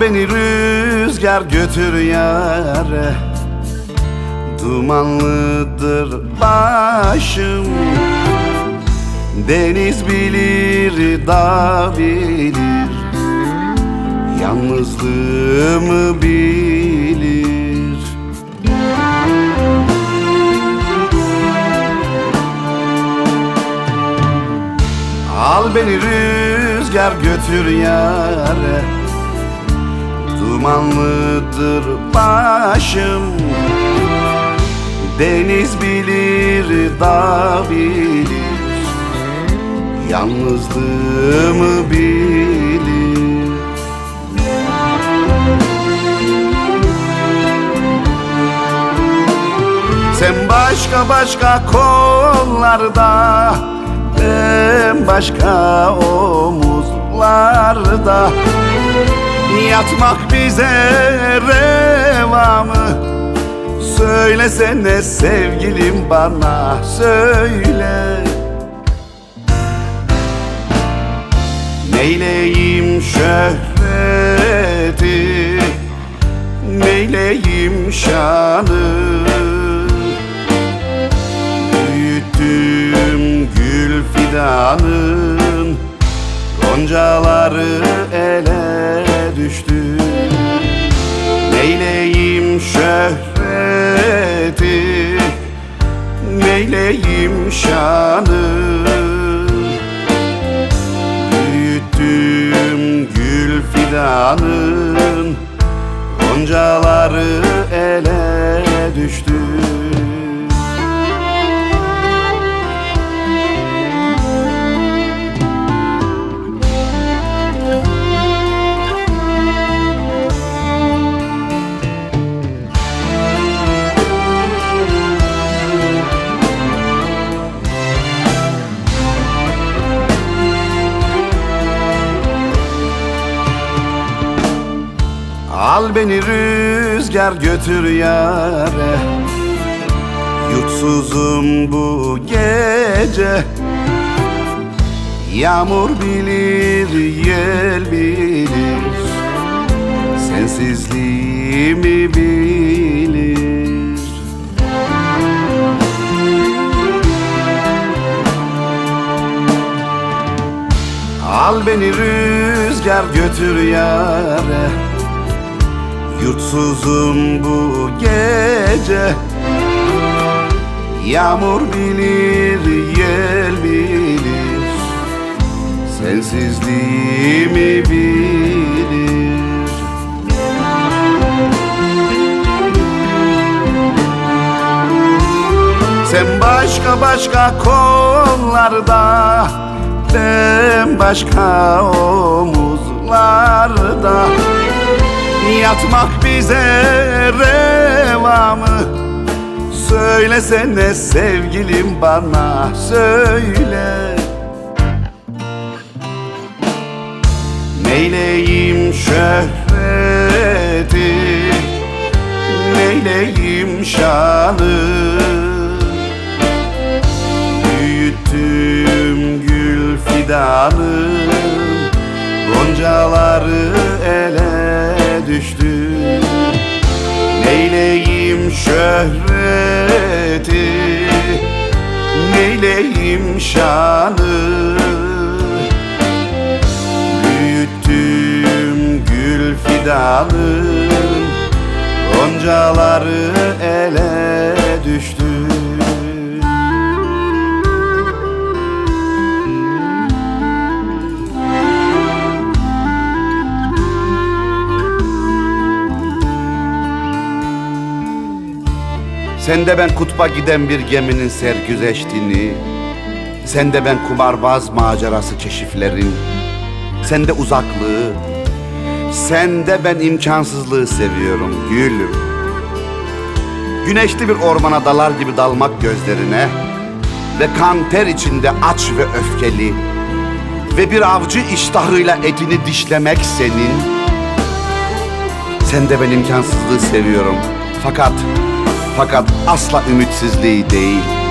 beni rüzgar götür yare Dumanlıdır başım. Deniz bilir, dağ bilir. Yalnızlığımı bilir. Al beni rüzgar götür yare Dumanlıdır başım? Deniz bilir, dağ bilir. Yalnızlığımı bilir. Sen başka başka kollarda Ben başka omuzlarda Yatmak bize reva mı? Söylesene sevgilim bana söyle. Neyleyim şöhreti? Neyleyim şanı? Büyüttüm gül fidanın Goncaları ele düştü. Neyleyim şöhreti? Neyleyim şanı? Büyüttüm gül fidanın Goncaları Al beni rüzgar götür yare Yurtsuzum bu gece. Yağmur bilir, yel bilir. Sensizliğimi bilir. Al beni rüzgar götür yare Yurtsuzum bu gece. Yağmur bilir, yel bilir. Sensizliğimi bilir. Sen başka başka kollarda Ben başka omuzlarda Yatmak bize reva mı? Söylesene sevgilim bana söyle. Neyleyim şöhreti? Neyleyim şanı? Büyüttüm gül fidanı Goncaları ele düştü. Neyleyim şöhreti? Neyleyim şanı? Büyüttüm gül fidanı Sende ben kutba giden bir geminin sergüzeştiğini Sende ben kumarbaz macerası keşiflerin Sende uzaklığı Sende ben imkansızlığı seviyorum gülüm Güneşli bir ormana dalar gibi dalmak gözlerine Ve kan ter içinde aç ve öfkeli Ve bir avcı iştahıyla etini dişlemek senin. Sen de ben imkansızlığı seviyorum. Fakat, fakat asla ümitsizliği değil